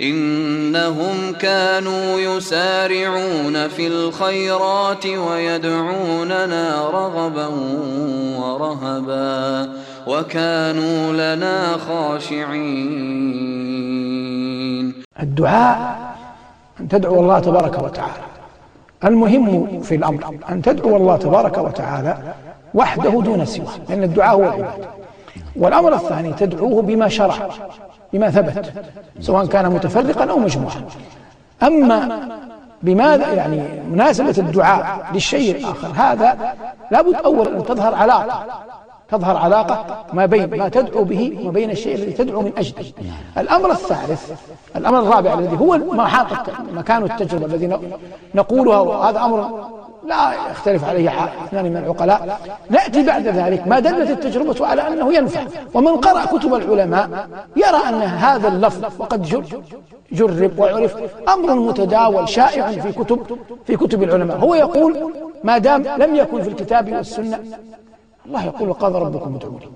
إنهم كانوا يسارعون في الخيرات ويدعوننا رغبا ورهبا وكانوا لنا خاشعين. الدعاء أن تدعو الله تبارك وتعالى. المهم في الأمر أن تدعو الله تبارك وتعالى وحده دون سواه لأن الدعاء هو العبادة. والأمر الثاني تدعوه بما شرع. بما ثبت سواء كان متفرقا أو مجموعا. أما بماذا يعني مناسبة الدعاء للشيء الآخر هذا لابد أولا أن تظهر علاقة. تظهر علاقة ما بين ما تدعو به وما بين الشيء الذي تدعو من أجله. الأمر الثالث الأمر الرابع الذي هو مكان التجربة الذي نقولها وهذا أمر لا يختلف عليه اثنان من العقلاء. نأتي بعد ذلك. ما دلت التجربة على أنه ينفع. ومن قرأ كتب العلماء يرى أن هذا اللفظ وقد جرب وعرف أمر متداول شائع في كتب في كتب العلماء. هو يقول ما دام لم يكن في الكتاب والسنة الله يقول وقال ربكم ادعوني.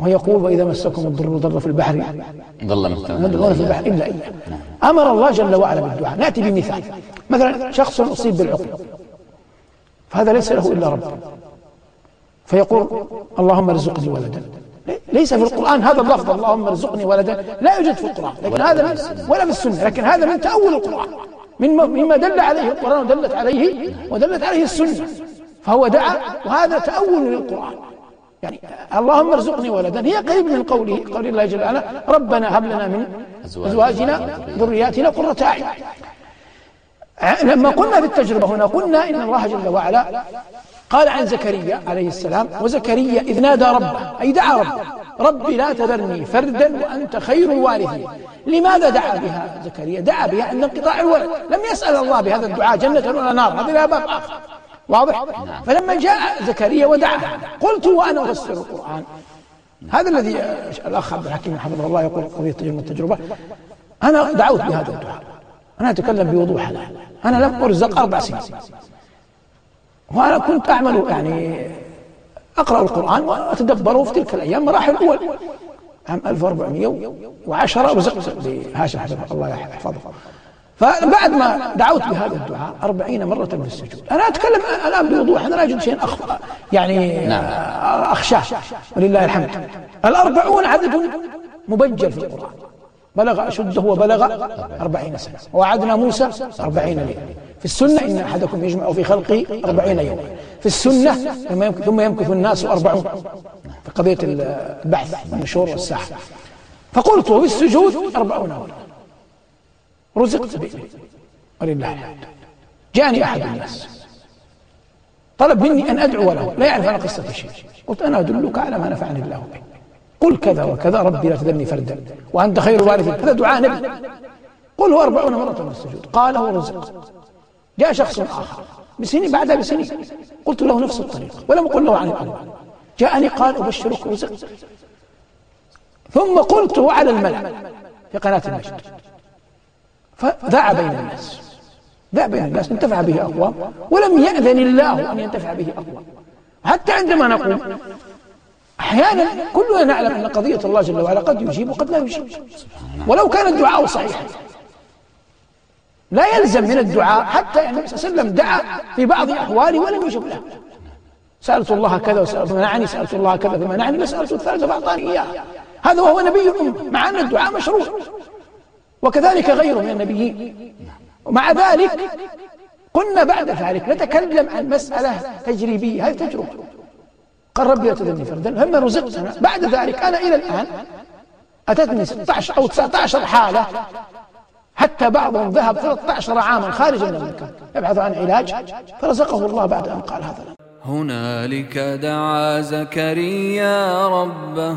ويقول وإذا مسكم الضر ضر في البحر. ضل في البحر. إلا إياه أمر الله جل وعلا بالدعاء. نأتي بمثال. مثلا شخص أصيب بالعقل. فهذا ليس له إلا رب. فيقول اللهم ارزقني ولدا. ليس في القرآن هذا اللفظ اللهم ارزقني ولدا. لا يوجد في القرآن لكن هذا ولا في السنة لكن هذا من تأول القرآن. مما دل عليه القرآن ودلت عليه ودلت عليه السنة. فهو دعا وهذا تأول للقرآن. يعني اللهم ارزقني ولدا. هي قريب من قوله قول الله جل وعلا ربنا هب لنا من أزواجنا ذرياتنا قرة أعين. لما قلنا في التجربة هنا قلنا إن الله جل وعلا قال عن زكريا عليه السلام وزكريا إذ نادى ربه أي دعا ربه ربي لا تذرني فردا وأنت خير الوارثين. لماذا دعا بها زكريا؟ دعا بها عند انقطاع الولد لم يسأل الله بهذا الدعاء جنة ولا نار هذا لا باب آخر. واضح؟ فلما جاء زكريا ودعا قلت وأنا أفسر القرآن. هذا الذي الأخ عبد الحكيم حفظه الله يقول قضية التجربة. أنا دعوت بهذا الدعاء. أنا أتكلم بوضوح الآن. أنا لم أرزق أربع سنين. وأنا كنت أعمل يعني أقرأ القرآن وأتدبره في تلك الأيام مراحل أول عام 1410 رزقت بهاشم حفظه الله يحفظه. فبعد ما دعوت بهذا الدعاء أربعين مرة في السجود. أنا أتكلم الآن بوضوح. أنا لا أجد شيئا أخفى يعني نعم. أخشاه. ولله الحمد. الأربعون عدد مبجل في القرآن. بلغ أشده وبلغ أربعين سنة. ووعدنا موسى أربعين ليلة في السنة إن أحدكم يجمع في خلقه أربعين يوما في السنة ثم يمكث الناس أربعون. في قضية البحث والنشور والساحة. فقلت في السجود أربعون يوما رزقت به ولله الحمد. جاءني أحد الناس. طلب مني أن أدعو له. لا يعرف عن قصة شيء. قلت أنا أدلك على ما نفعني الله به. قل كذا وكذا ربي لا تذرني فردا. وأنت خير الوارثين هذا دعاء نبي. قله أربعون مرة في السجود. قال هو رزق. جاء شخص آخر. بسنين بعدها بسنين. قلت له نفس الطريق. ولم أقل له عن الأول جاءني قال أبشرك رزق ثم قلته على الملأ في قناة المجد فذاع بين الناس. ذاع بين الناس. انتفع به أقوام. ولم يأذن الله أن ينتفع به أقوام. حتى عندما نقول أحيانا كلنا نعلم أن قضية الله جل وعلا قد يجيب وقد لا يجيب. ولو كان الدعاء صحيحا. لا يلزم من الدعاء حتى النبي صلى الله عليه وسلم دعا في بعض أحواله ولم يجب له. سألت الله كذا وسألت منعني سألت الله كذا فمنعني وسألت الثالثة فأعطاني إياها هذا وهو نبي الأمة مع أن الدعاء مشروع. وكذلك غيره من النبيين. ومع ذلك قلنا بعد ذلك نتكلم عن مسألة تجريبية. هذه تجربة قال ربي لا تذرني فردا لما رزقت بعد ذلك أنا إلى الآن أتتني 16 أو 19 حالة. حتى بعضهم ذهب 13 عاما خارج المكان يبحث عن علاج. فرزقه الله بعد أن قال هذا. هنالك دعا زكريا ربه.